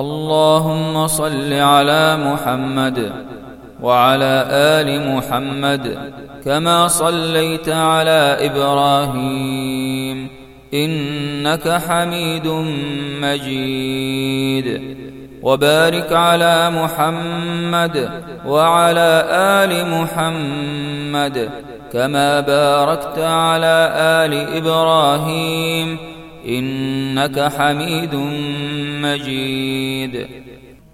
اللهم صل على محمد وعلى آل محمد كما صليت على إبراهيم إنك حميد مجيد وبارك على محمد وعلى آل محمد كما باركت على آل إبراهيم إنك حميد مجيد.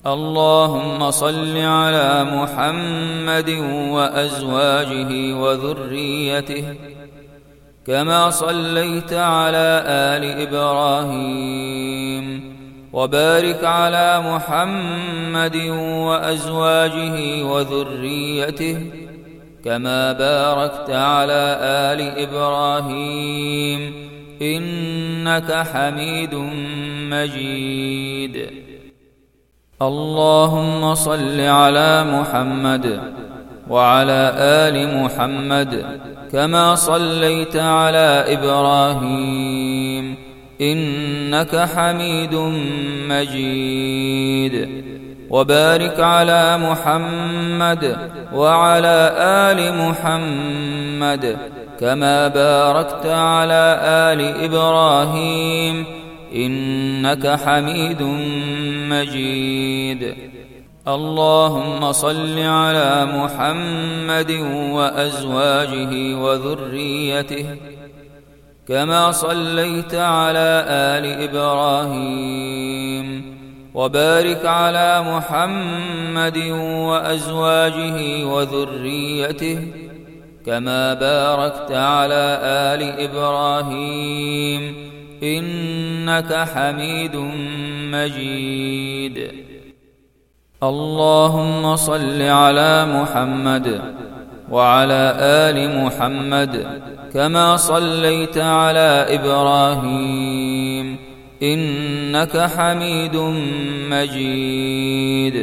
اللهم صل على محمد وأزواجه وذريته كما صليت على آل إبراهيم وبارك على محمد وأزواجه وذريته كما باركت على آل إبراهيم إنك حميد مجيد. اللهم صل على محمد وعلى آل محمد كما صليت على إبراهيم. إنك حميد مجيد. وبارك على محمد وعلى آل محمد كما باركت على آل إبراهيم إنك حميد مجيد. اللهم صل على محمد وأزواجه وذريته كما صليت على آل إبراهيم وبارك على محمد وأزواجه وذريته كما باركت على آل إبراهيم إنك حميد مجيد. اللهم صل على محمد وعلى آل محمد كما صليت على إبراهيم إنك حميد مجيد.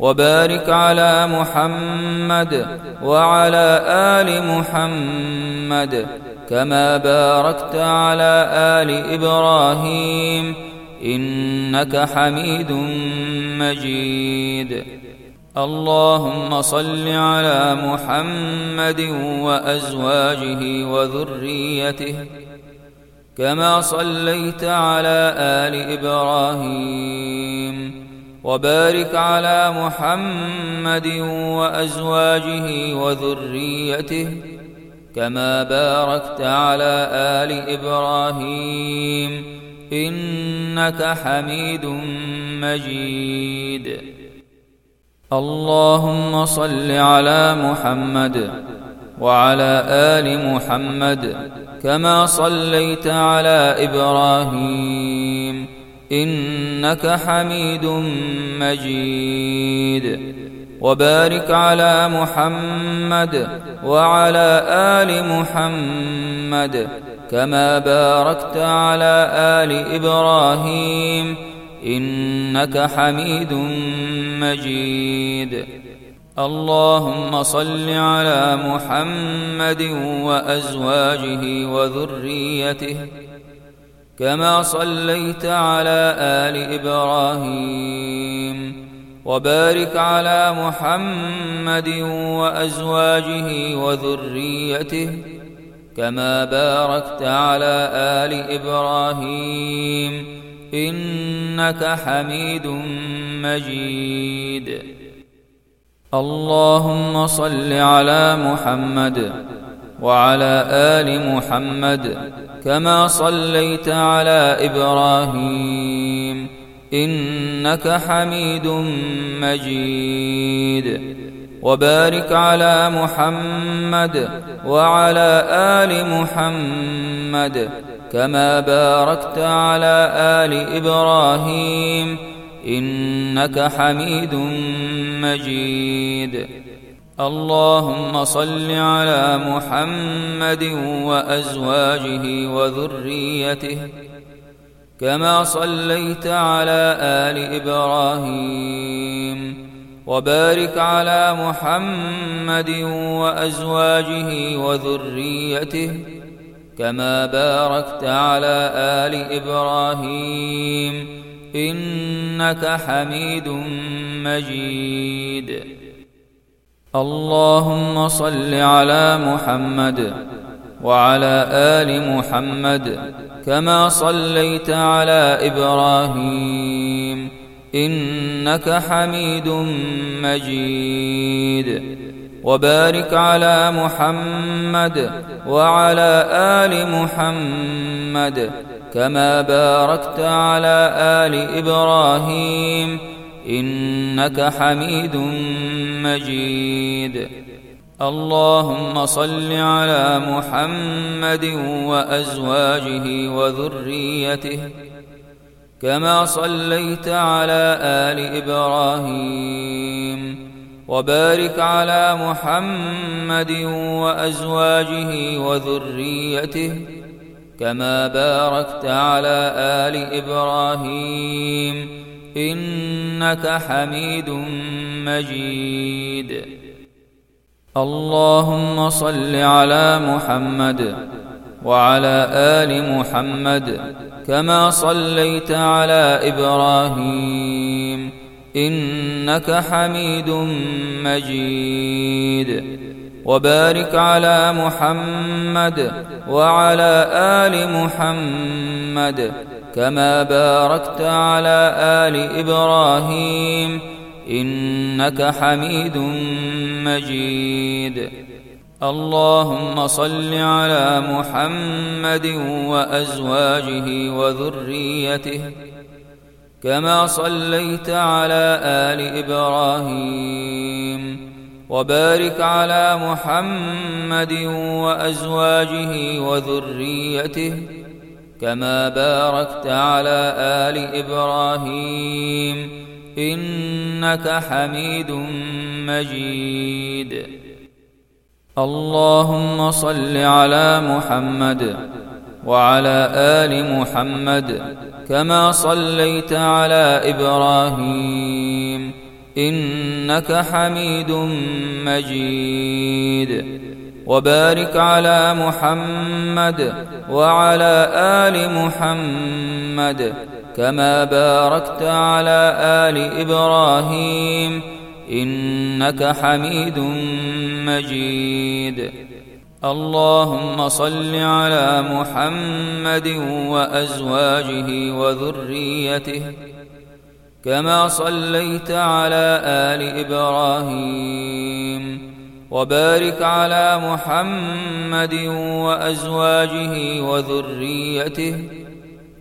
وبارك على محمد وعلى آل محمد كما باركت على آل إبراهيم إنك حميد مجيد. اللهم صل على محمد وأزواجه وذريته كما صليت على آل إبراهيم. وبارك على محمد وأزواجه وذريته كما باركت على آل إبراهيم إنك حميد مجيد. اللهم صل على محمد وعلى آل محمد كما صليت على إبراهيم. إنك حميد مجيد. وبارك على محمد وعلى آل محمد كما باركت على آل إبراهيم. إنك حميد مجيد. اللهم صل على محمد وأزواجه وذريته. كما صليت على آل إبراهيم وبارك على محمد وأزواجه وذريته كما باركت على آل إبراهيم إنك حميد مجيد. اللهم صل على محمد وعلى آل محمد كما صليت على إبراهيم انك حميد مجيد وبارك على محمد وعلى ال محمد كما باركت على ال إبراهيم انك حميد مجيد اللهم صل على محمد وأزواجه وذريته كما صليت على آل إبراهيم وبارك على محمد وأزواجه وذريته كما باركت على آل إبراهيم إنك حميد مجيد. اللهم صل على محمد وعلى آل محمد كما صليت على إبراهيم إنك حميد مجيد وبارك على محمد وعلى آل محمد كما باركت على آل إبراهيم إنك حميد مجيد. اللهم صل على محمد وأزواجه وذريته كما صليت على آل إبراهيم وبارك على محمد وأزواجه وذريته كما باركت على آل إبراهيم إنك حميد مجيد. اللهم صل على محمد وعلى آل محمد كما صليت على إبراهيم. إنك حميد مجيد. وبارك على محمد وعلى آل محمد كما باركت على آل إبراهيم إنك حميد مجيد. اللهم صل على محمد وأزواجه وذريته كما صليت على آل إبراهيم وبارك على محمد وأزواجه وذريته كما باركت على آل إبراهيم إنك حميد مجيد. اللهم صل على محمد وعلى آل محمد كما صليت على إبراهيم إنك حميد مجيد. وبارك على محمد وعلى آل محمد كما باركت على آل إبراهيم إنك حميد مجيد. اللهم صل على محمد وأزواجه وذريته كما صليت على آل إبراهيم. وبارك على محمد وأزواجه وذريته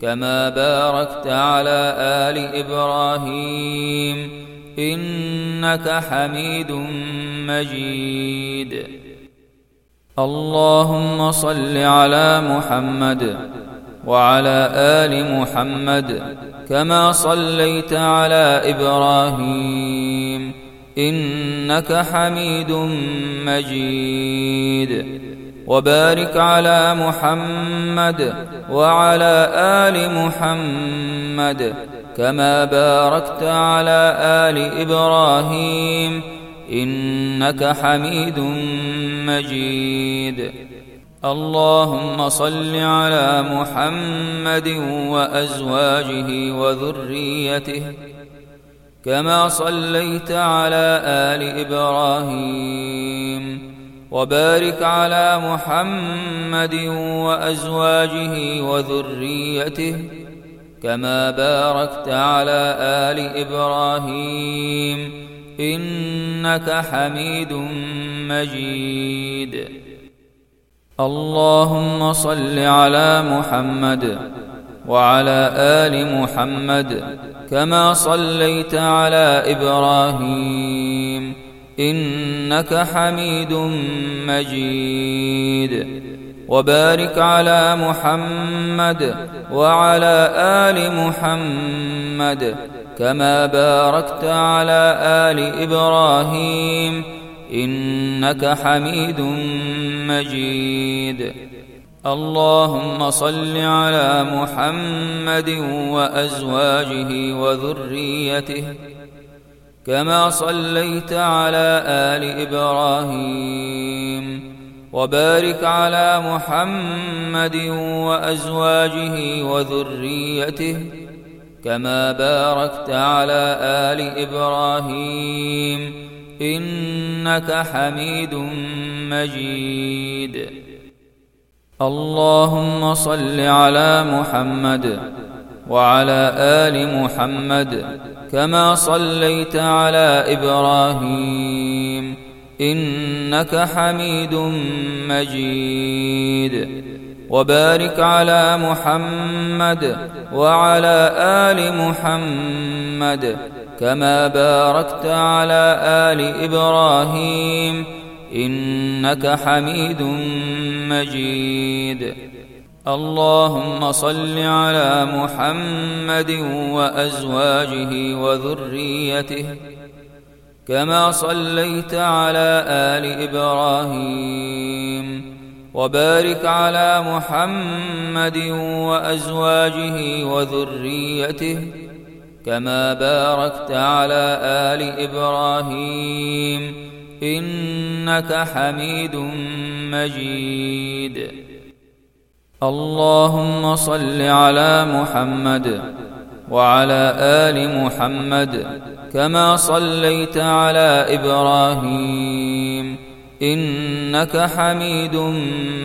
كما باركت على آل إبراهيم إنك حميد مجيد. اللهم صل على محمد وعلى آل محمد كما صليت على إبراهيم إنك حميد مجيد. وبارك على محمد وعلى آل محمد كما باركت على آل إبراهيم. إنك حميد مجيد. اللهم صل على محمد وأزواجه وذريته. كما صليت على آل إبراهيم وبارك على محمد وأزواجه وذريته كما باركت على آل إبراهيم إنك حميد مجيد. اللهم صل على محمد وعلى آل محمد كما صليت على إبراهيم إنك حميد مجيد. وبارك على محمد وعلى آل محمد كما باركت على آل إبراهيم إنك حميد مجيد. اللهم صل على محمد وأزواجه وذريته كما صليت على آل إبراهيم وبارك على محمد وأزواجه وذريته كما باركت على آل إبراهيم إنك حميد مجيد. اللهم صل على محمد وعلى آل محمد كما صليت على إبراهيم إنك حميد مجيد وبارك على محمد وعلى آل محمد كما باركت على آل إبراهيم إنك حميد مجيد. اللهم صل على محمد وأزواجه وذريته كما صليت على آل إبراهيم وبارك على محمد وأزواجه وذريته كما باركت على آل إبراهيم إنك حميد مجيد. اللهم صل على محمد وعلى آل محمد كما صليت على إبراهيم. إنك حميد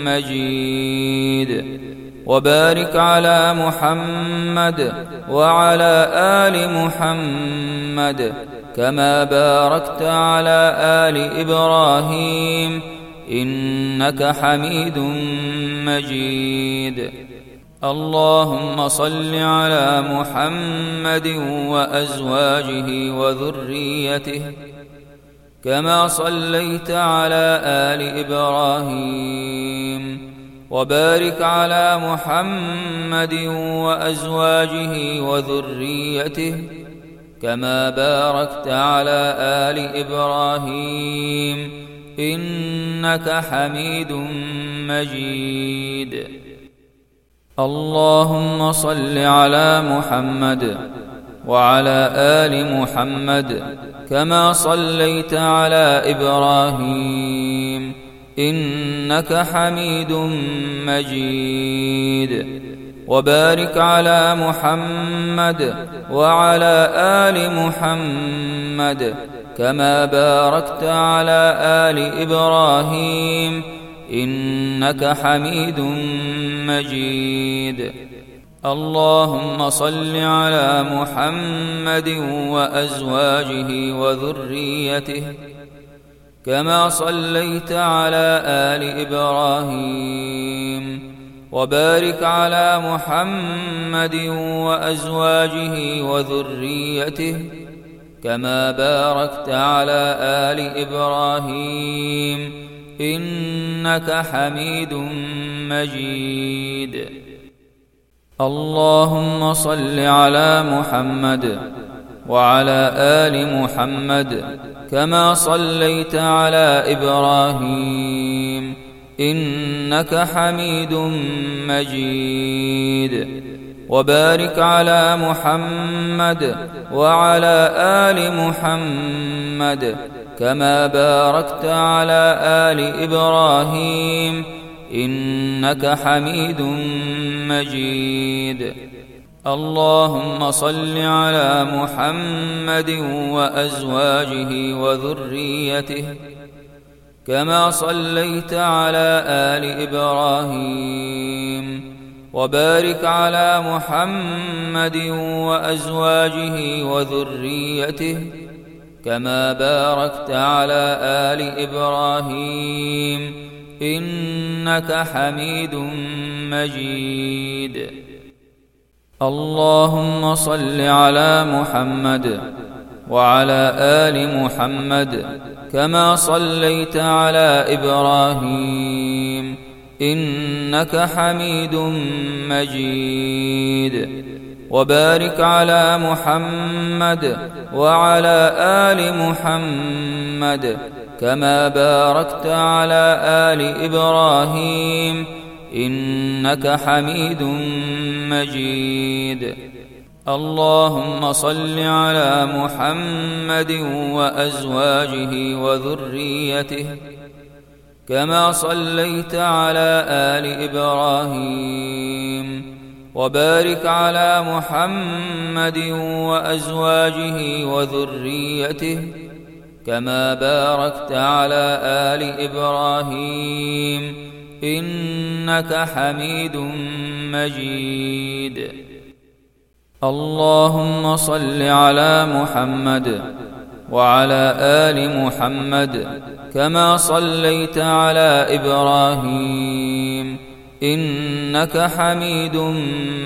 مجيد. وبارك على محمد وعلى آل محمد كما باركت على آل إبراهيم إنك حميد مجيد. اللهم صل على محمد وأزواجه وذريته كما صليت على آل إبراهيم وبارك على محمد وأزواجه وذريته كما باركت على آل إبراهيم إنك حميد مجيد. اللهم صل على محمد وعلى آل محمد كما صليت على إبراهيم إنك حميد مجيد. وبارك على محمد وعلى آل محمد كما باركت على آل إبراهيم إنك حميد مجيد. اللهم صل على محمد وأزواجه وذريته كما صليت على آل إبراهيم. وبارك على محمد وأزواجه وذريته كما باركت على آل إبراهيم إنك حميد مجيد. اللهم صل على محمد وعلى آل محمد كما صليت على إبراهيم إنك حميد مجيد. وبارك على محمد وعلى آل محمد كما باركت على آل إبراهيم. إنك حميد مجيد. اللهم صل على محمد وأزواجه وذريته. كما صليت على آل إبراهيم وبارك على محمد وأزواجه وذريته كما باركت على آل إبراهيم إنك حميد مجيد. اللهم صل على محمد وعلى آل محمد كما صليت على إبراهيم انك حميد مجيد وبارك على محمد وعلى ال محمد كما باركت على ال إبراهيم انك حميد مجيد اللهم صل على محمد وأزواجه وذريته كما صليت على آل إبراهيم وبارك على محمد وأزواجه وذريته كما باركت على آل إبراهيم إنك حميد مجيد. اللهم صل على محمد وعلى آل محمد كما صليت على إبراهيم إنك حميد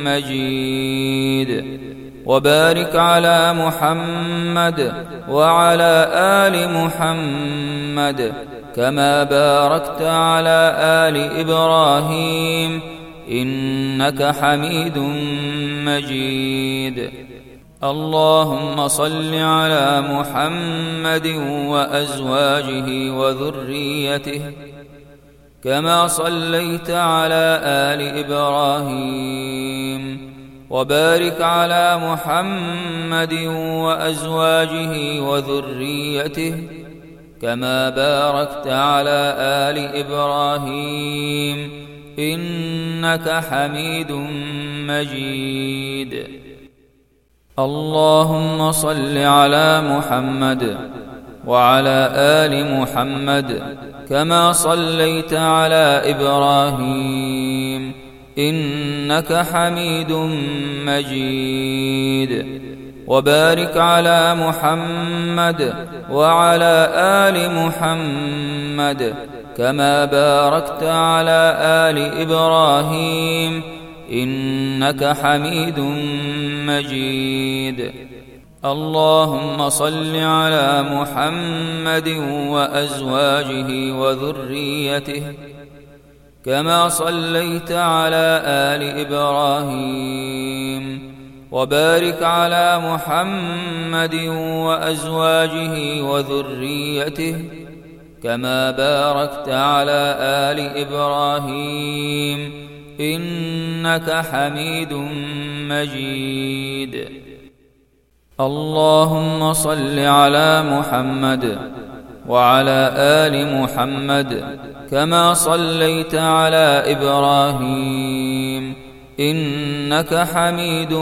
مجيد وبارك على محمد وعلى آل محمد كما باركت على آل إبراهيم إنك حميد مجيد اللهم صل على محمد وأزواجه وذريته كما صليت على آل إبراهيم وبارك على محمد وأزواجه وذريته كما باركت على آل إبراهيم إنك حميد مجيد. اللهم صل على محمد وعلى آل محمد كما صليت على إبراهيم. إنك حميد مجيد. وبارك على محمد وعلى آل محمد كما باركت على آل إبراهيم إنك حميد مجيد. اللهم صل على محمد وأزواجه وذريته كما صليت على آل إبراهيم. وبارك على محمد وأزواجه وذريته كما باركت على آل إبراهيم إنك حميد مجيد. اللهم صل على محمد وعلى آل محمد كما صليت على إبراهيم إنك حميد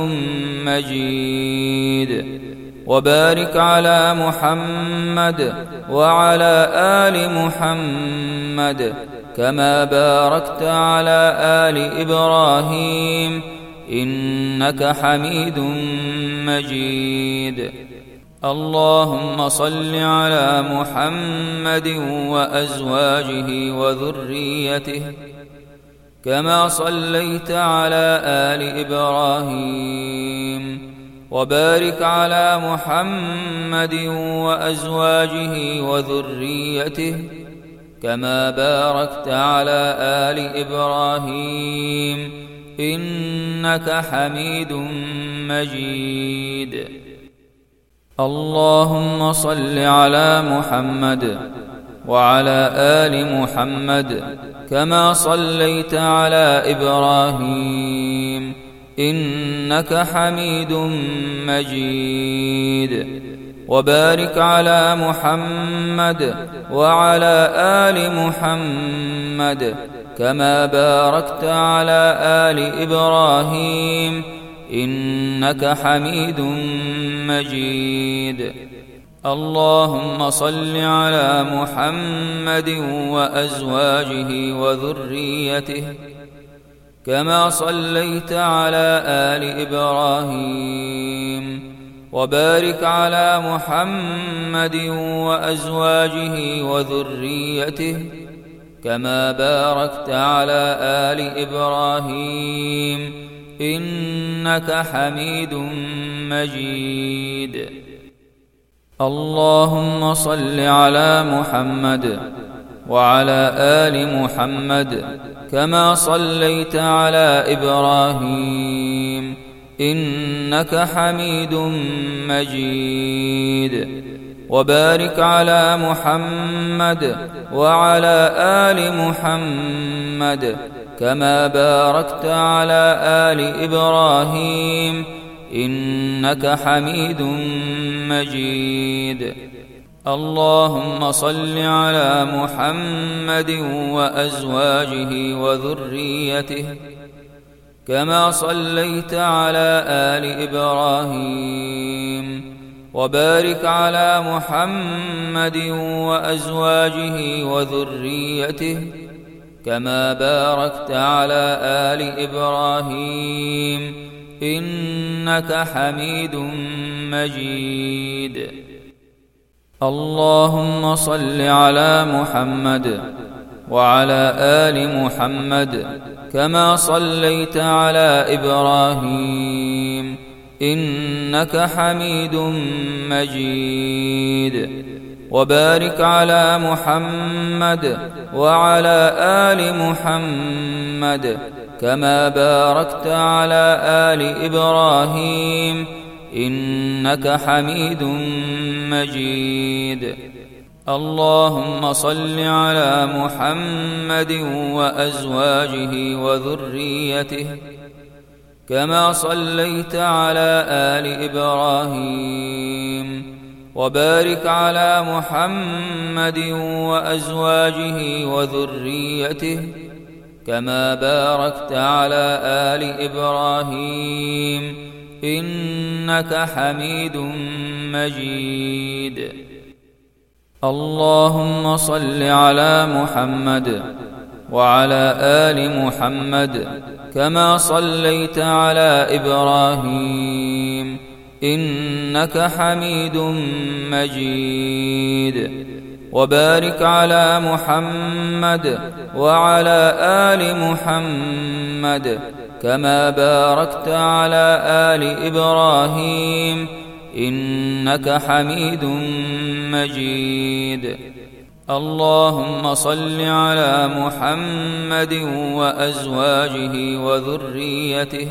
مجيد. وبارك على محمد وعلى آل محمد كما باركت على آل إبراهيم. إنك حميد مجيد. اللهم صل على محمد وأزواجه وذريته. كما صليت على آل إبراهيم وبارك على محمد وأزواجه وذريته كما باركت على آل إبراهيم إنك حميد مجيد. اللهم صل على محمد وعلى آل محمد كما صليت على إبراهيم إنك حميد مجيد. وبارك على محمد وعلى آل محمد كما باركت على آل إبراهيم إنك حميد مجيد. اللهم صل على محمد وأزواجه وذريته كما صليت على آل إبراهيم وبارك على محمد وأزواجه وذريته كما باركت على آل إبراهيم إنك حميد مجيد. اللهم صل على محمد وعلى آل محمد كما صليت على إبراهيم إنك حميد مجيد وبارك على محمد وعلى آل محمد كما باركت على آل إبراهيم إنك حميد مجيد. اللهم صل على محمد وأزواجه وذريته كما صليت على آل إبراهيم وبارك على محمد وأزواجه وذريته كما باركت على آل إبراهيم إنك حميد مجيد. اللهم صل على محمد وعلى آل محمد كما صليت على إبراهيم. إنك حميد مجيد. وبارك على محمد وعلى آل محمد كما باركت على آل إبراهيم إنك حميد مجيد. اللهم صل على محمد وأزواجه وذريته كما صليت على آل إبراهيم وبارك على محمد وأزواجه وذريته كما باركت على ال إبراهيم انك حميد مجيد. اللهم صل على محمد وعلى ال محمد كما صليت على إبراهيم انك حميد مجيد. وبارك على محمد وعلى آل محمد كما باركت على آل إبراهيم إنك حميد مجيد. اللهم صل على محمد وأزواجه وذريته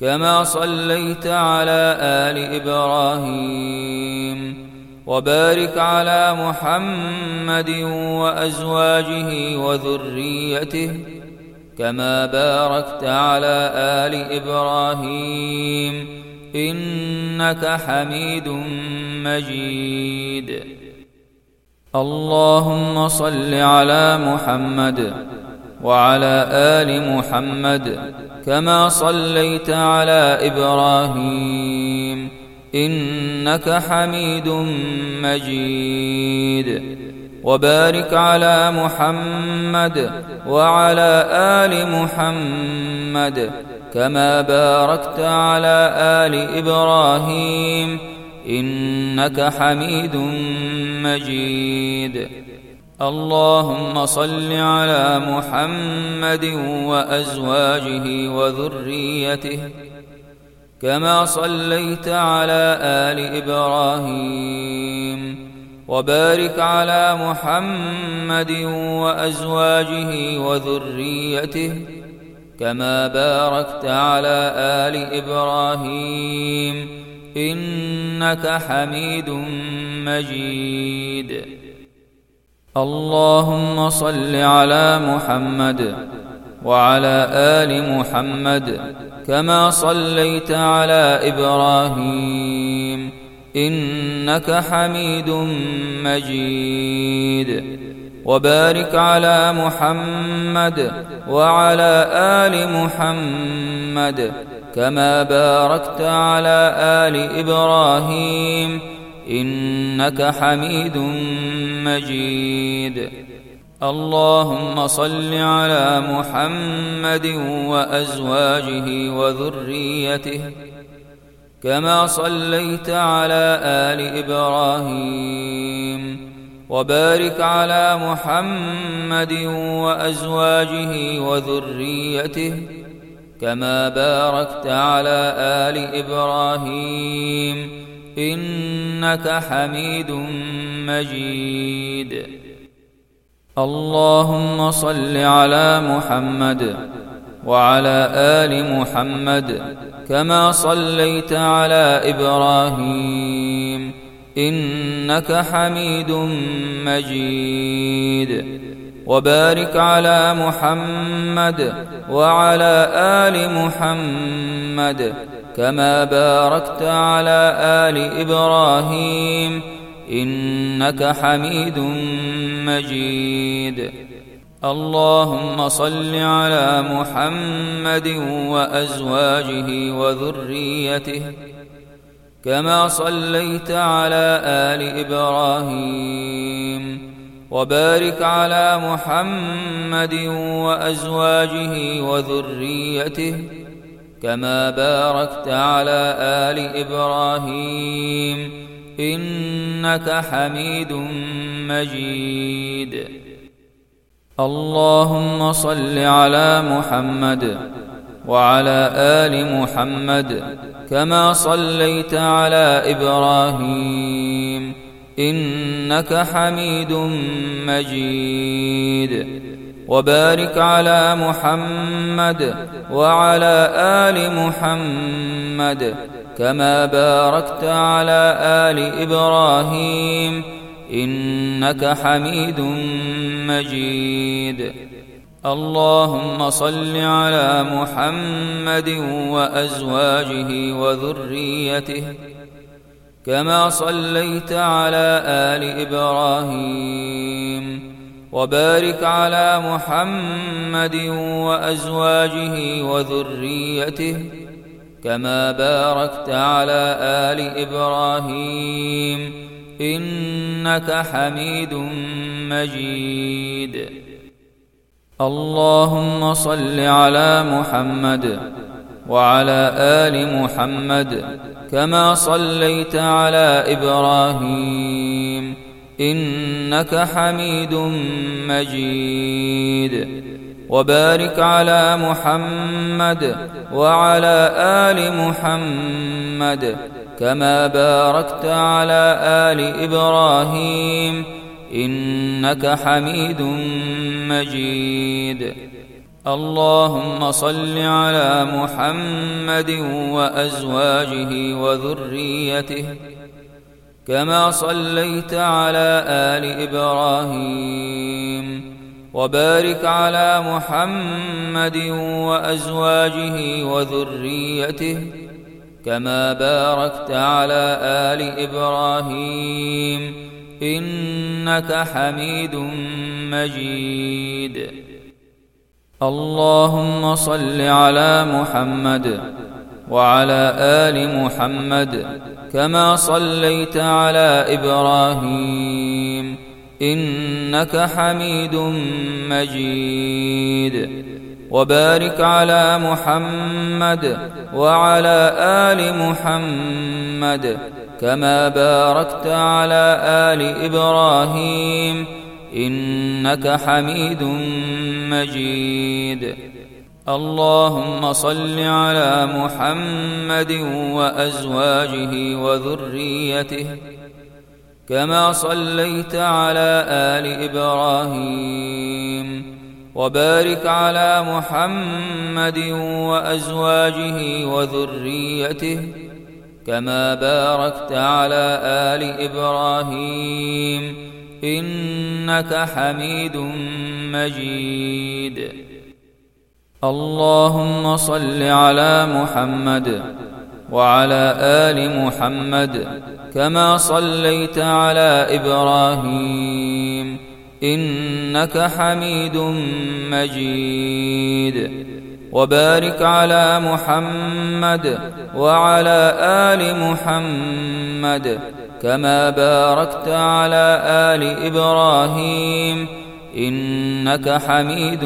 كما صليت على آل إبراهيم. وبارك على محمد وأزواجه وذريته كما باركت على آل إبراهيم إنك حميد مجيد. اللهم صل على محمد وعلى آل محمد كما صليت على إبراهيم إنك حميد مجيد. وبارك على محمد وعلى آل محمد كما باركت على آل إبراهيم. إنك حميد مجيد. اللهم صل على محمد وأزواجه وذريته. كما صليت على آل إبراهيم وبارك على محمد وأزواجه وذريته كما باركت على آل إبراهيم إنك حميد مجيد. اللهم صل على محمد وعلى آل محمد كما صليت على إبراهيم انك حميد مجيد وبارك على محمد وعلى ال محمد كما باركت على ال إبراهيم انك حميد مجيد اللهم صل على محمد وأزواجه وذريته كما صليت على آل إبراهيم وبارك على محمد وأزواجه وذريته كما باركت على آل إبراهيم إنك حميد مجيد. اللهم صل على محمد وعلى آل محمد كما صليت على إبراهيم إنك حميد مجيد وبارك على محمد وعلى آل محمد كما باركت على آل إبراهيم إنك حميد مجيد اللهم صل على محمد وأزواجه وذريته كما صليت على آل إبراهيم وبارك على محمد وأزواجه وذريته كما باركت على آل إبراهيم إنك حميد مجيد. اللهم صل على محمد وعلى آل محمد كما صليت على إبراهيم. إنك حميد مجيد. وبارك على محمد وعلى آل محمد كما باركت على آل إبراهيم إنك حميد مجيد. اللهم صل على محمد وأزواجه وذريته كما صليت على آل إبراهيم. وبارك على محمد وأزواجه وذريته كما باركت على آل إبراهيم إنك حميد مجيد. اللهم صل على محمد وعلى آل محمد كما صليت على إبراهيم إنك حميد مجيد. وبارك على محمد وعلى آل محمد كما باركت على آل إبراهيم. إنك حميد مجيد. اللهم صل على محمد وأزواجه وذريته. كما صليت على آل إبراهيم وبارك على محمد وأزواجه وذريته كما باركت على آل إبراهيم إنك حميد مجيد. اللهم صل على محمد وعلى آل محمد كما صليت على إبراهيم إنك حميد مجيد. وبارك على محمد وعلى آل محمد كما باركت على آل إبراهيم إنك حميد مجيد. اللهم صل على محمد وأزواجه وذريته كما صليت على آل إبراهيم وبارك على محمد وأزواجه وذريته كما باركت على آل إبراهيم إنك حميد مجيد. اللهم صل على محمد وعلى آل محمد كما صليت على إبراهيم إنك حميد مجيد وبارك على محمد وعلى آل محمد كما باركت على آل إبراهيم إنك حميد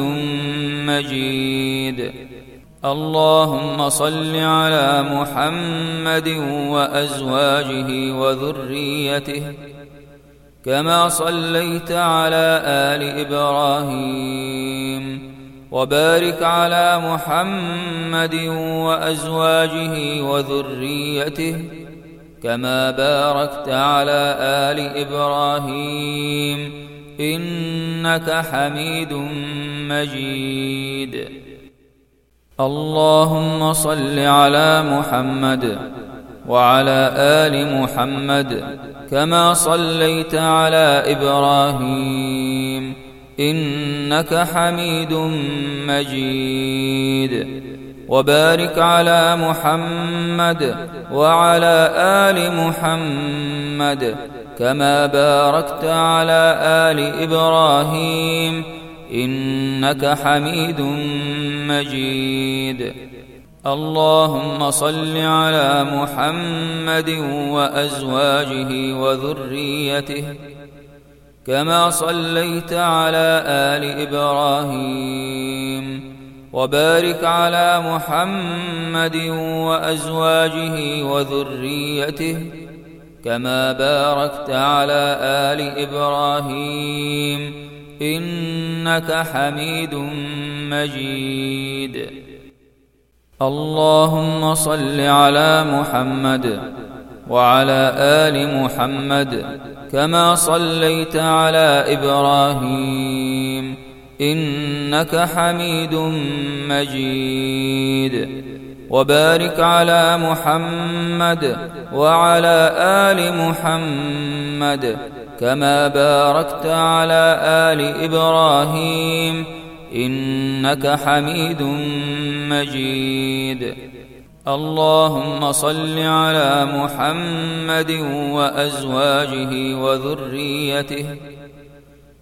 مجيد. اللهم صل على محمد وأزواجه وذريته كما صليت على آل إبراهيم وبارك على محمد وأزواجه وذريته كما باركت على آل إبراهيم إنك حميد مجيد. اللهم صل على محمد وعلى آل محمد كما صليت على إبراهيم. إنك حميد مجيد. وبارك على محمد وعلى آل محمد كما باركت على آل إبراهيم إنك حميد مجيد. اللهم صل على محمد وأزواجه وذريته كما صليت على آل إبراهيم وبارك على محمد وأزواجه وذريته كما باركت على آل إبراهيم إنك حميد مجيد. اللهم صل على محمد وعلى آل محمد كما صليت على إبراهيم إنك حميد مجيد. وبارك على محمد وعلى آل محمد كما باركت على آل إبراهيم إنك حميد مجيد. اللهم صل على محمد وأزواجه وذريته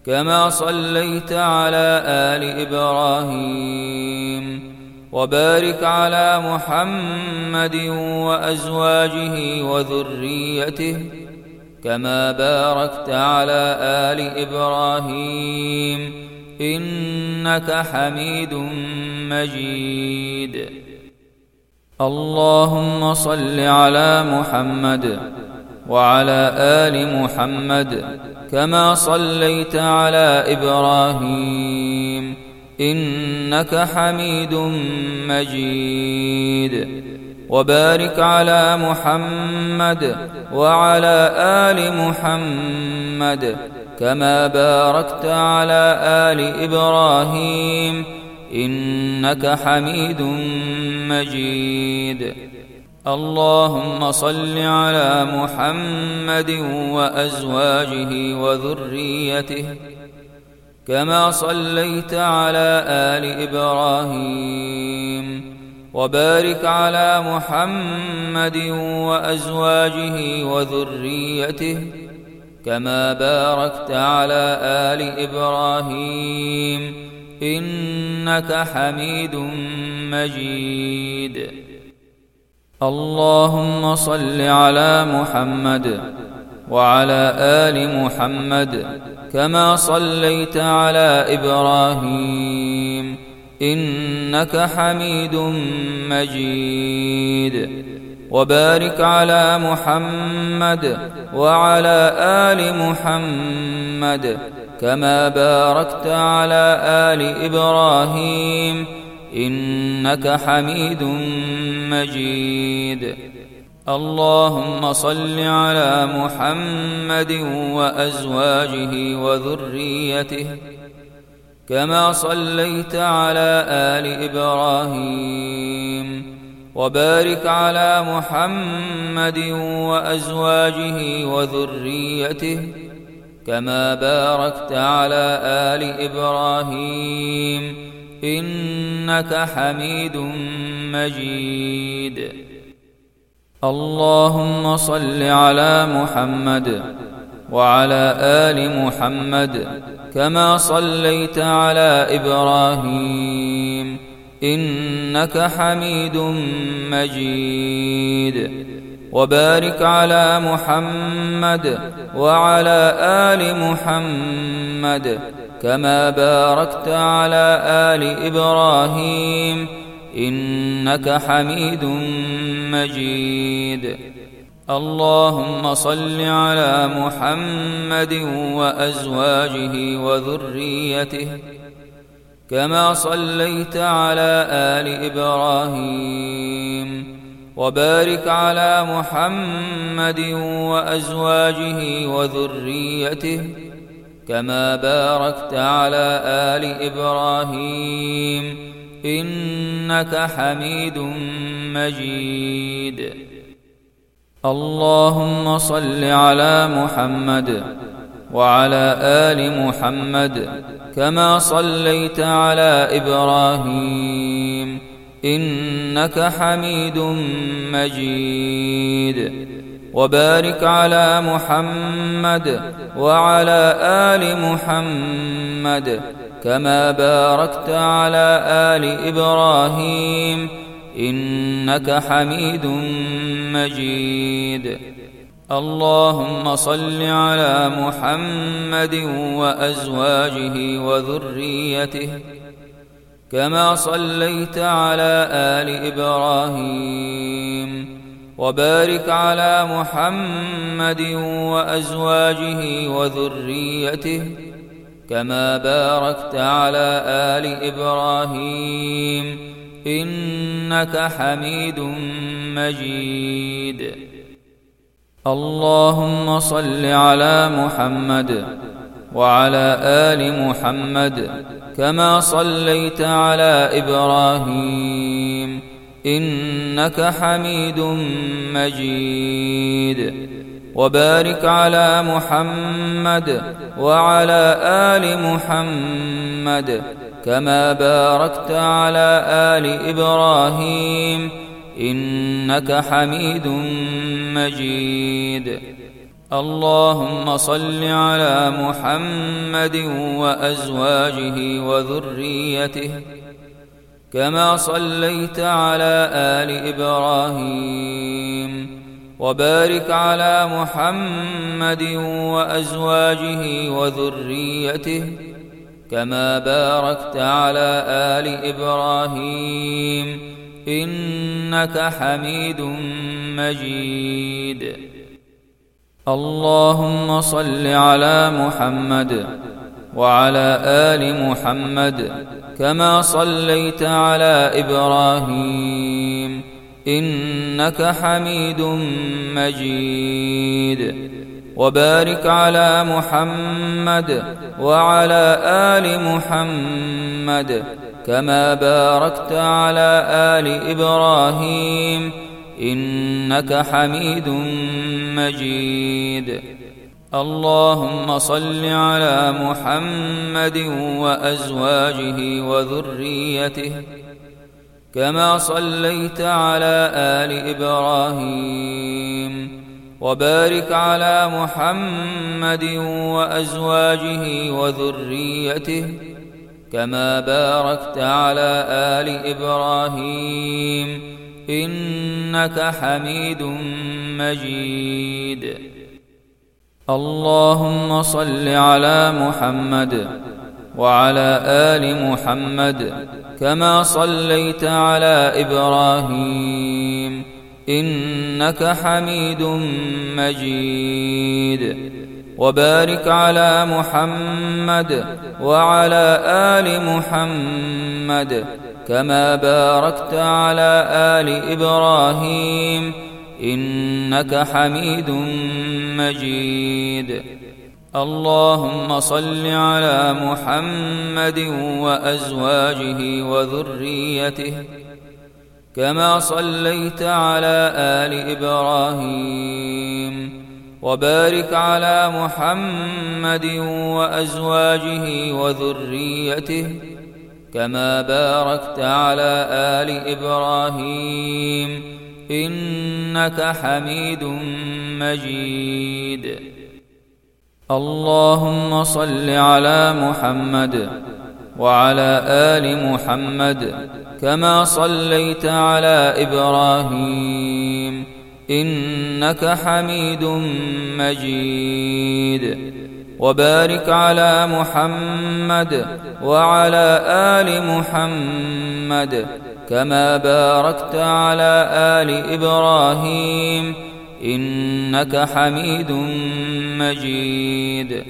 كما صليت على آل إبراهيم. وبارك على محمد وأزواجه وذريته كما باركت على آل إبراهيم إنك حميد مجيد. اللهم صل على محمد وعلى آل محمد كما صليت على إبراهيم إنك حميد مجيد. وبارك على محمد وعلى آل محمد كما باركت على آل إبراهيم. إنك حميد مجيد. اللهم صل على محمد وأزواجه وذريته. كما صليت على آل إبراهيم وبارك على محمد وأزواجه وذريته كما باركت على آل إبراهيم إنك حميد مجيد. اللهم صل على محمد وعلى آل محمد كما صليت على إبراهيم إنك حميد مجيد وبارك على محمد وعلى آل محمد كما باركت على آل إبراهيم إنك حميد مجيد اللهم صل على محمد وأزواجه وذريته كما صليت على آل إبراهيم وبارك على محمد وأزواجه وذريته كما باركت على آل إبراهيم إنك حميد مجيد. اللهم صل على محمد وعلى آل محمد كما صليت على إبراهيم إنك حميد مجيد وبارك على محمد وعلى آل محمد كما باركت على آل إبراهيم إنك حميد مجيد. اللهم صل على محمد وأزواجه وذريته كما صليت على آل إبراهيم وبارك على محمد وأزواجه وذريته كما باركت على آل إبراهيم إنك حميد مجيد. اللهم صل على محمد وعلى آل محمد كما صليت على إبراهيم. إنك حميد مجيد. وبارك على محمد وعلى آل محمد كما باركت على آل إبراهيم إنك حميد مجيد. اللهم صل على محمد وأزواجه وذريته كما صليت على آل إبراهيم وبارك على محمد وأزواجه وذريته كما باركت على آل إبراهيم إنك حميد مجيد. اللهم صل على محمد وعلى آل محمد كما صليت على إبراهيم إنك حميد مجيد. وبارك على محمد وعلى آل محمد كما باركت على آل إبراهيم إنك حميد مجيد. اللهم صل على محمد وأزواجه وذريته كما صليت على آل إبراهيم. وبارك على محمد وأزواجه وذريته كما باركت على آل إبراهيم إنك حميد مجيد. اللهم صل على محمد وعلى آل محمد كما صليت على إبراهيم إنك حميد مجيد. وبارك على محمد وعلى آل محمد كما باركت على آل إبراهيم. إنك حميد مجيد. اللهم صل على محمد وأزواجه وذريته. كما صليت على آل إبراهيم وبارك على محمد وأزواجه وذريته كما باركت على آل إبراهيم إنك حميد مجيد. اللهم صل على محمد وعلى آل محمد كما صليت على إبراهيم انك حميد مجيد وبارك على محمد وعلى ال محمد كما باركت على ال إبراهيم انك حميد مجيد اللهم صل على محمد وأزواجه وذريته كما صليت على آل إبراهيم وبارك على محمد وأزواجه وذريته كما باركت على آل إبراهيم إنك حميد مجيد. اللهم صل على محمد وعلى آل محمد كما صليت على إبراهيم إنك حميد مجيد وبارك على محمد وعلى آل محمد كما باركت على آل إبراهيم إنك حميد مجيد.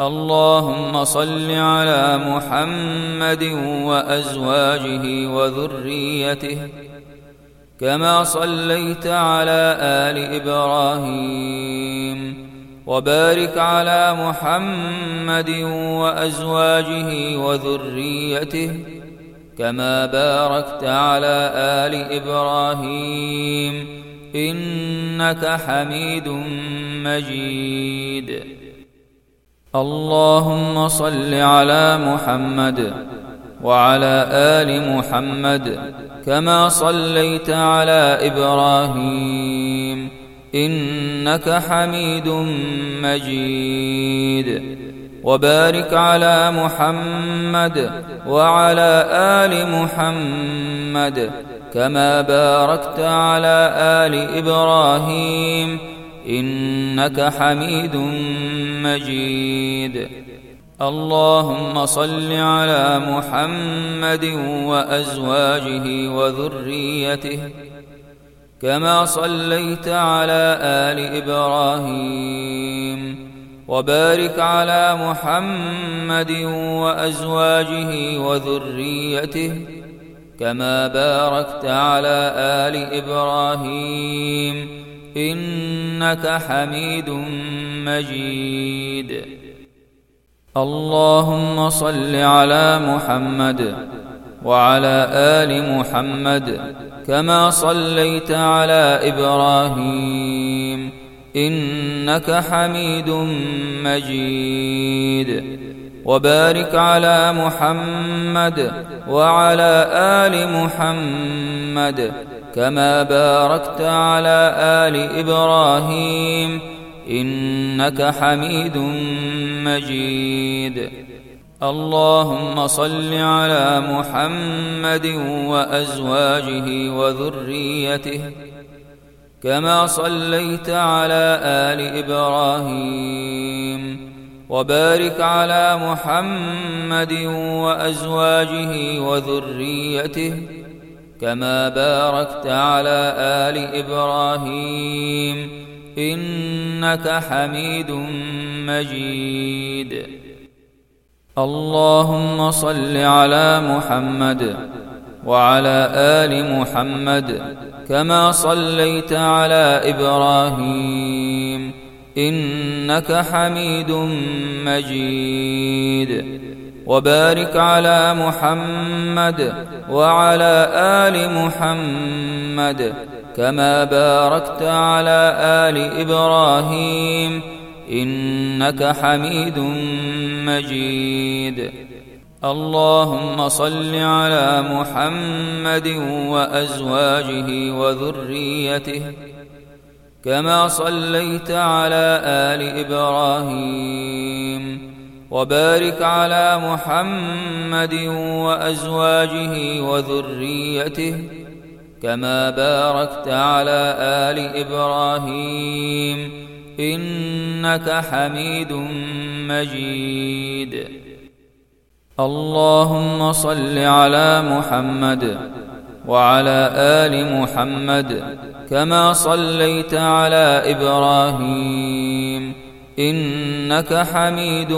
اللهم صل على محمد وأزواجه وذريته كما صليت على آل إبراهيم وبارك على محمد وأزواجه وذريته كما باركت على آل إبراهيم إنك حميد مجيد. اللهم صل على محمد وعلى آل محمد كما صليت على إبراهيم. إنك حميد مجيد. وبارك على محمد وعلى آل محمد كما باركت على آل إبراهيم إنك حميد مجيد. اللهم صل على محمد وأزواجه وذريته كما صليت على آل إبراهيم وبارك على محمد وأزواجه وذريته كما باركت على ال إبراهيم انك حميد مجيد. اللهم صل على محمد وعلى ال محمد كما صليت على إبراهيم انك حميد مجيد. وبارك على محمد وعلى آل محمد كما باركت على آل إبراهيم إنك حميد مجيد. اللهم صل على محمد وأزواجه وذريته كما صليت على آل إبراهيم. وبارك على محمد وأزواجه وذريته كما باركت على آل إبراهيم إنك حميد مجيد. اللهم صل على محمد وعلى آل محمد كما صليت على إبراهيم إنك حميد مجيد. وبارك على محمد وعلى آل محمد كما باركت على آل إبراهيم. إنك حميد مجيد. اللهم صل على محمد وأزواجه وذريته. كما صليت على آل إبراهيم وبارك على محمد وأزواجه وذريته كما باركت على آل إبراهيم إنك حميد مجيد. اللهم صل على محمد وعلى آل محمد كما صليت على إبراهيم انك حميد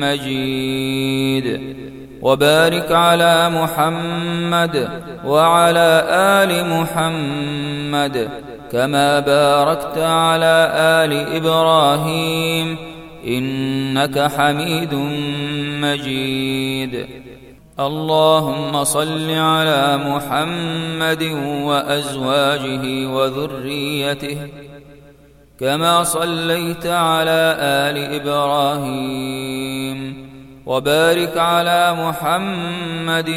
مجيد وبارك على محمد وعلى ال محمد كما باركت على ال إبراهيم انك حميد مجيد اللهم صل على محمد وأزواجه وذريته كما صليت على آل إبراهيم وبارك على محمد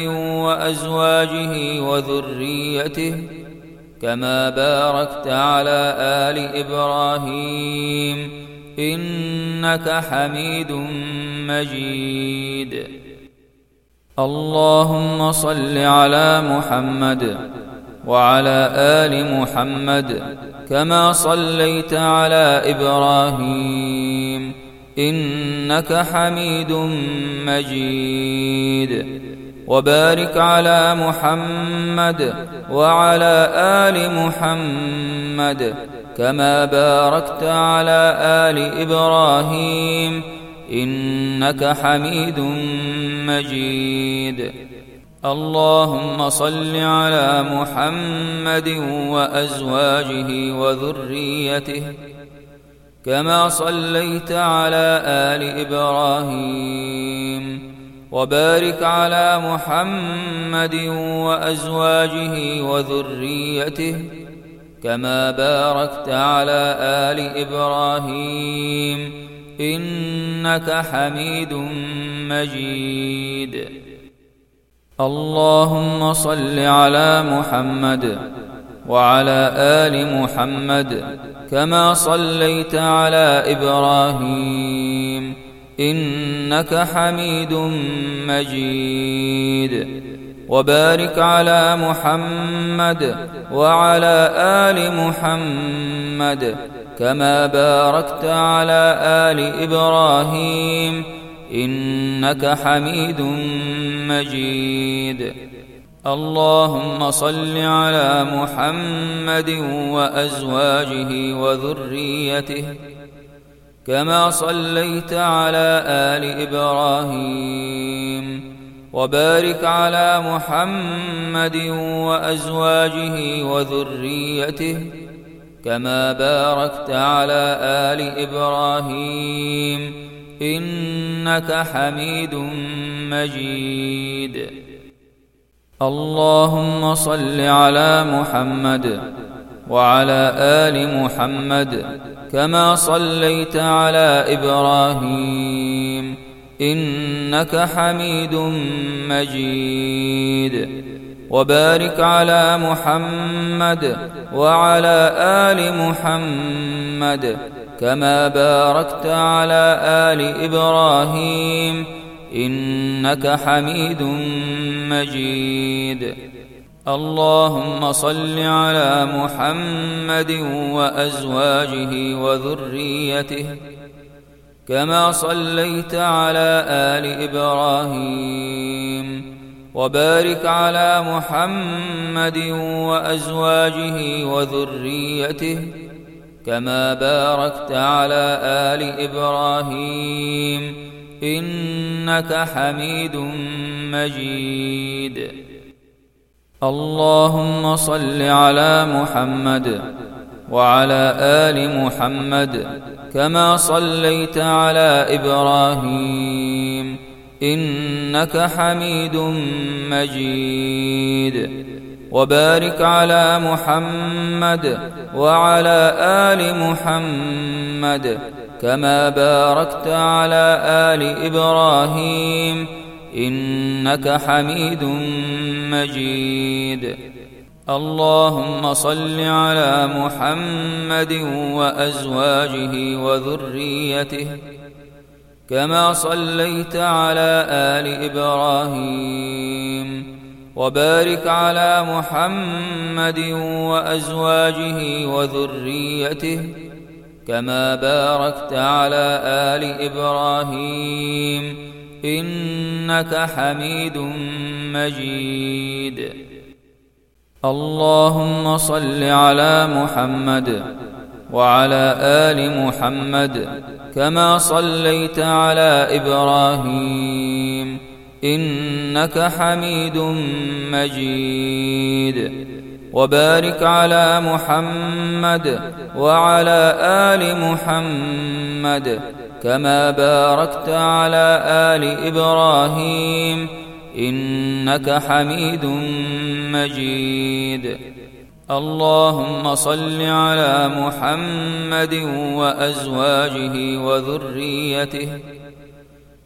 وأزواجه وذريته كما باركت على آل إبراهيم إنك حميد مجيد. اللهم صل على محمد وعلى آل محمد كما صليت على إبراهيم إنك حميد مجيد وبارك على محمد وعلى آل محمد كما باركت على آل إبراهيم إنك حميد مجيد اللهم صل على محمد وأزواجه وذريته كما صليت على آل إبراهيم وبارك على محمد وأزواجه وذريته كما باركت على آل إبراهيم إنك حميد مجيد. اللهم صل على محمد وعلى آل محمد كما صليت على إبراهيم. إنك حميد مجيد. وبارك على محمد وعلى آل محمد كما باركت على آل إبراهيم إنك حميد مجيد. اللهم صل على محمد وأزواجه وذريته كما صليت على آل إبراهيم وبارك على محمد وأزواجه وذريته كما باركت على آل إبراهيم إنك حميد مجيد. اللهم صل على محمد وعلى آل محمد كما صليت على إبراهيم إنك حميد مجيد. وبارك على محمد وعلى آل محمد كما باركت على آل إبراهيم إنك حميد مجيد. اللهم صل على محمد وأزواجه وذريته كما صليت على آل إبراهيم. وبارك على محمد وأزواجه وذريته كما باركت على آل إبراهيم إنك حميد مجيد. اللهم صل على محمد وعلى آل محمد كما صليت على إبراهيم إنك حميد مجيد. وبارك على محمد وعلى آل محمد كما باركت على آل إبراهيم. إنك حميد مجيد. اللهم صل على محمد وأزواجه وذريته. كما صليت على آل إبراهيم وبارك على محمد وأزواجه وذريته كما باركت على آل إبراهيم إنك حميد مجيد. اللهم صل على محمد وعلى آل محمد كما صليت على إبراهيم إنك حميد مجيد. وبارك على محمد وعلى آل محمد كما باركت على آل إبراهيم إنك حميد مجيد. اللهم صل على محمد وأزواجه وذريته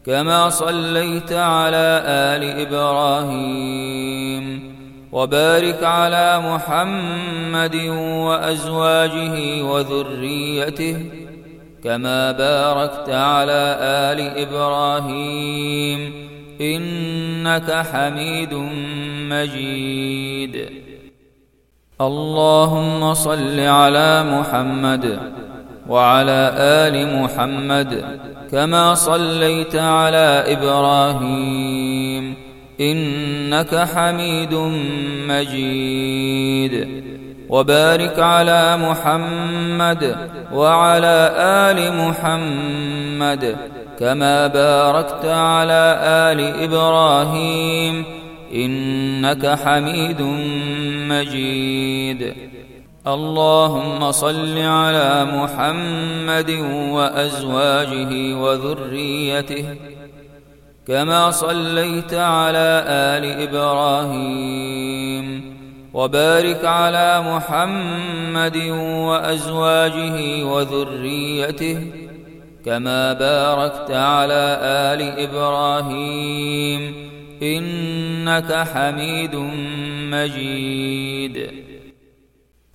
كما صليت على آل إبراهيم وبارك على محمد وأزواجه وذريته كما باركت على آل إبراهيم إنك حميد مجيد. اللهم صل على محمد وعلى آل محمد كما صليت على إبراهيم إنك حميد مجيد وبارك على محمد وعلى آل محمد كما باركت على آل إبراهيم إنك حميد مجيد. اللهم صل على محمد وأزواجه وذريته كما صليت على آل إبراهيم وبارك على محمد وأزواجه وذريته كما باركت على آل إبراهيم إنك حميد مجيد.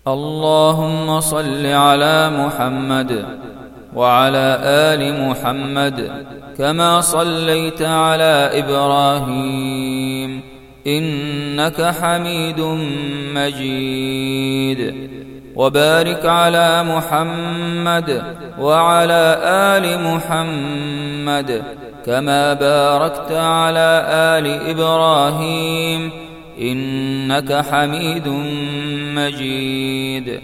اللهم صل على محمد وعلى آل محمد كما صليت على إبراهيم. إنك حميد مجيد. وبارك على محمد وعلى آل محمد كما باركت على آل إبراهيم إنك حميد مجيد.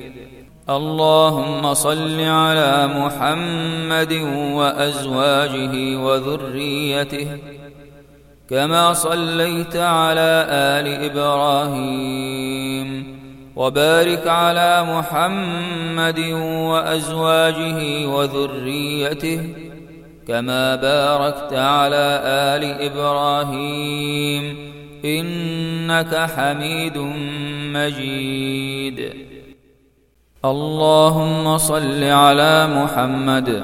اللهم صل على محمد وأزواجه وذريته كما صليت على آل إبراهيم وبارك على محمد وأزواجه وذريته كما باركت على ال إبراهيم انك حميد مجيد. اللهم صل على محمد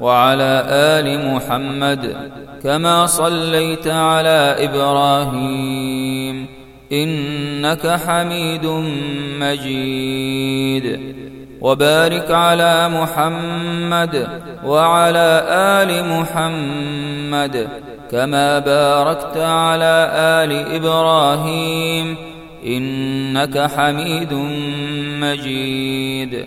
وعلى ال محمد كما صليت على إبراهيم انك حميد مجيد. وبارك على محمد وعلى آل محمد كما باركت على آل إبراهيم إنك حميد مجيد.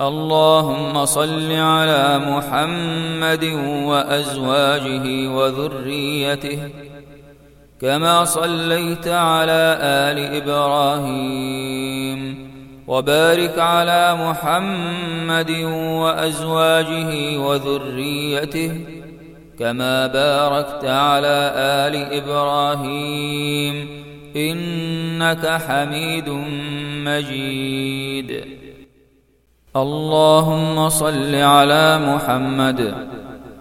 اللهم صل على محمد وأزواجه وذريته كما صليت على آل إبراهيم. وبارك على محمد وأزواجه وذريته كما باركت على آل إبراهيم إنك حميد مجيد. اللهم صل على محمد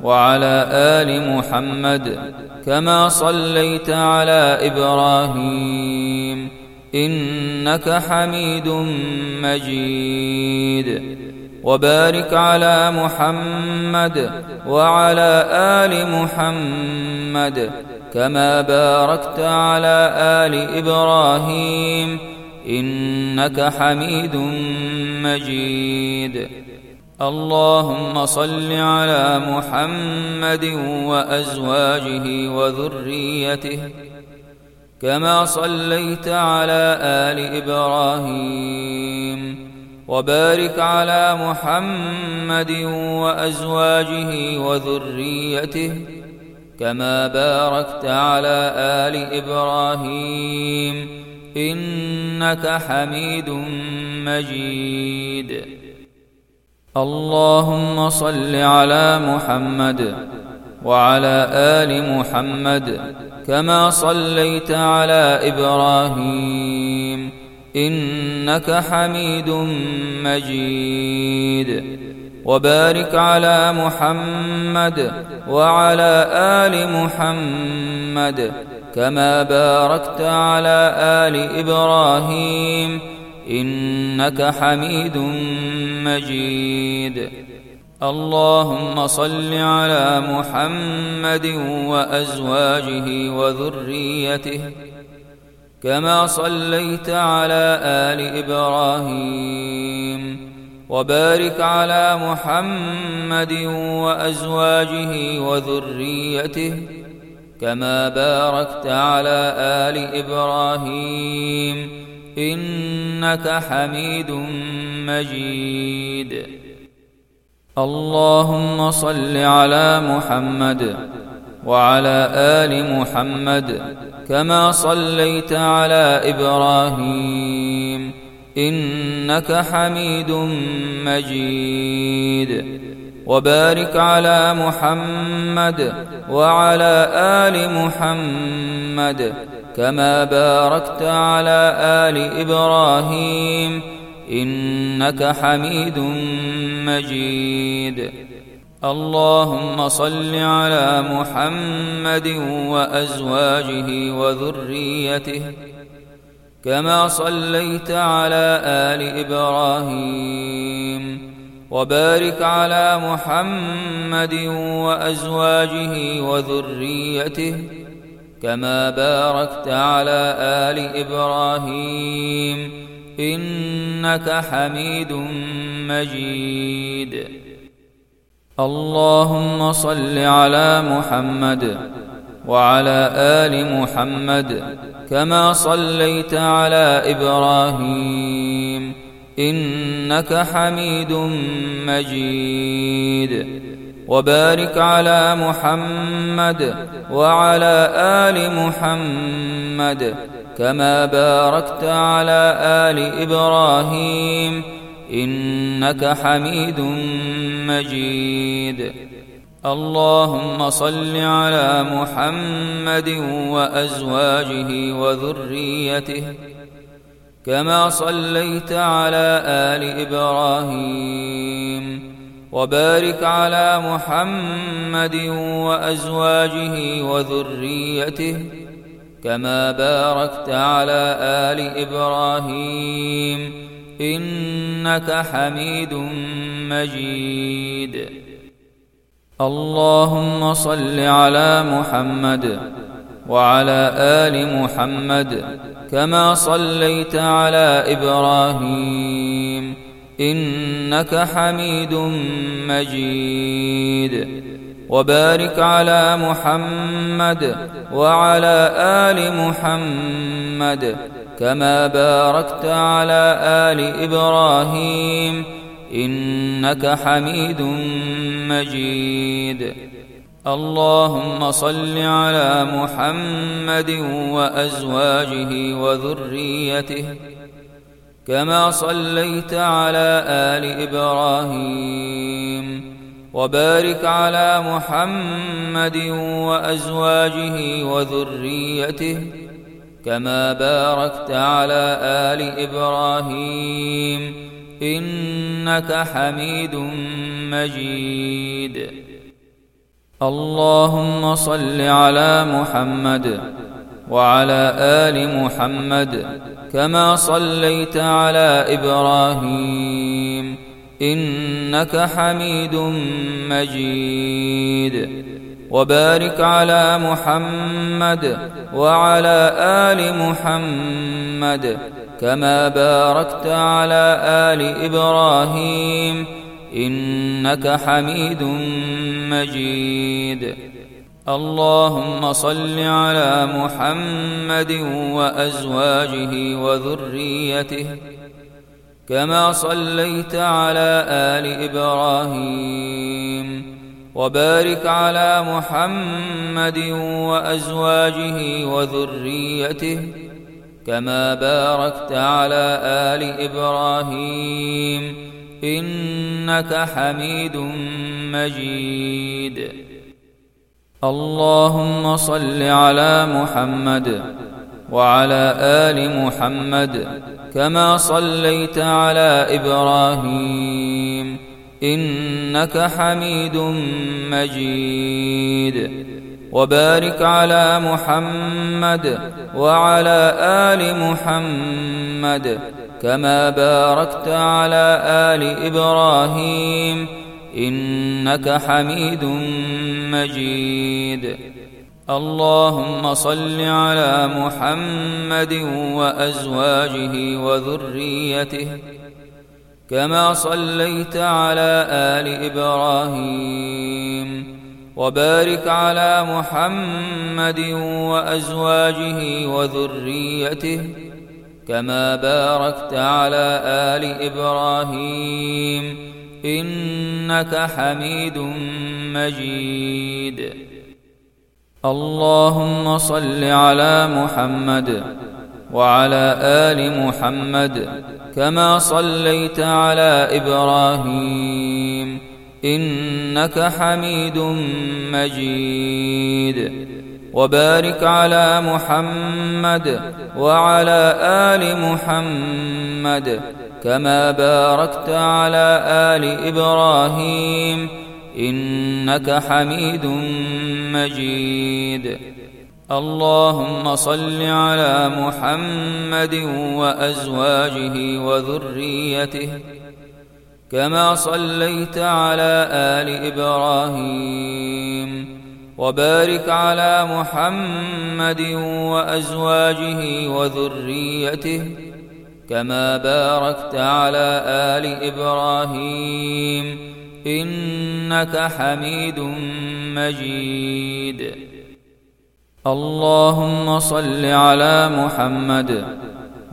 وعلى آل محمد كما صليت على إبراهيم إنك حميد مجيد. وبارك على محمد وعلى آل محمد كما باركت على آل إبراهيم. إنك حميد مجيد. اللهم صل على محمد وأزواجه وذريته. كما صليت على آل إبراهيم وبارك على محمد وأزواجه وذريته كما باركت على آل إبراهيم إنك حميد مجيد. اللهم صل على محمد وعلى آل محمد كما صليت على إبراهيم إنك حميد مجيد. وبارك على محمد وعلى آل محمد كما باركت على آل إبراهيم إنك حميد مجيد. اللهم صل على محمد وأزواجه وذريته كما صليت على آل إبراهيم وبارك على محمد وأزواجه وذريته كما باركت على آل إبراهيم إنك حميد مجيد. اللهم صل على محمد وعلى آل محمد كما صليت على إبراهيم إنك حميد مجيد وبارك على محمد وعلى آل محمد كما باركت على آل إبراهيم إنك حميد مجيد. اللهم صل على محمد وأزواجه وذريته كما صليت على آل إبراهيم وبارك على محمد وأزواجه وذريته كما باركت على آل إبراهيم إنك حميد مجيد. اللهم صل على محمد وعلى آل محمد كما صليت على إبراهيم. إنك حميد مجيد. وبارك على محمد وعلى آل محمد كما باركت على ال إبراهيم انك حميد مجيد. اللهم صل على محمد وازواجه وذريته كما صليت على ال إبراهيم وبارك على محمد وازواجه وذريته كما باركت على ال إبراهيم انك حميد مجيد. اللهم صل على محمد وعلى ال محمد كما صليت على إبراهيم انك حميد مجيد. وبارك على محمد وعلى آل محمد كما باركت على آل إبراهيم إنك حميد مجيد. اللهم صل على محمد وأزواجه وذريته كما صليت على آل إبراهيم. وبارك على محمد وأزواجه وذريته كما باركت على آل إبراهيم إنك حميد مجيد. اللهم صل على محمد وعلى آل محمد كما صليت على إبراهيم إنك حميد مجيد. وبارك على محمد وعلى آل محمد كما باركت على آل إبراهيم. إنك حميد مجيد. اللهم صل على محمد وأزواجه وذريته. كما صليت على ال إبراهيم وبارك على محمد وازواجه وذريته كما باركت على ال إبراهيم انك حميد مجيد. اللهم صل على محمد وعلى آل محمد كما صليت على إبراهيم إنك حميد مجيد. وبارك على محمد وعلى آل محمد كما باركت على آل إبراهيم إنك حميد مجيد. اللهم صل على محمد وأزواجه وذريته كما صليت على آل إبراهيم وبارك على محمد وأزواجه وذريته كما باركت على آل إبراهيم إنك حميد مجيد. اللهم صل على محمد وعلى آل محمد كما صليت على إبراهيم إنك حميد مجيد وبارك على محمد وعلى آل محمد كما باركت على آل إبراهيم إنك حميد مجيد اللهم صل على محمد وأزواجه وذريته كما صليت على آل إبراهيم وبارك على محمد وأزواجه وذريته كما باركت على آل إبراهيم إنك حميد مجيد. اللهم صل على محمد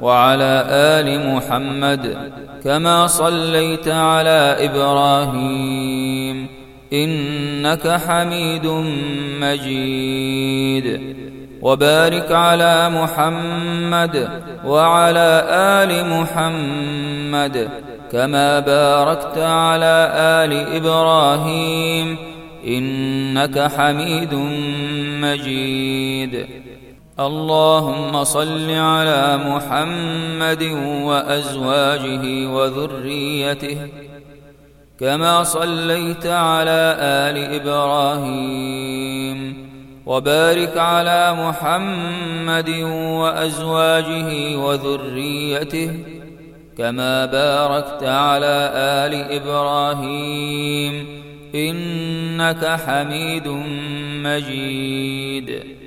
وعلى آل محمد كما صليت على إبراهيم. إنك حميد مجيد. وبارك على محمد وعلى آل محمد كما باركت على آل إبراهيم إنك حميد مجيد. اللهم صل على محمد وأزواجه وذريته كما صليت على آل إبراهيم. وبارك على محمد وأزواجه وذريته كما باركت على آل إبراهيم إنك حميد مجيد.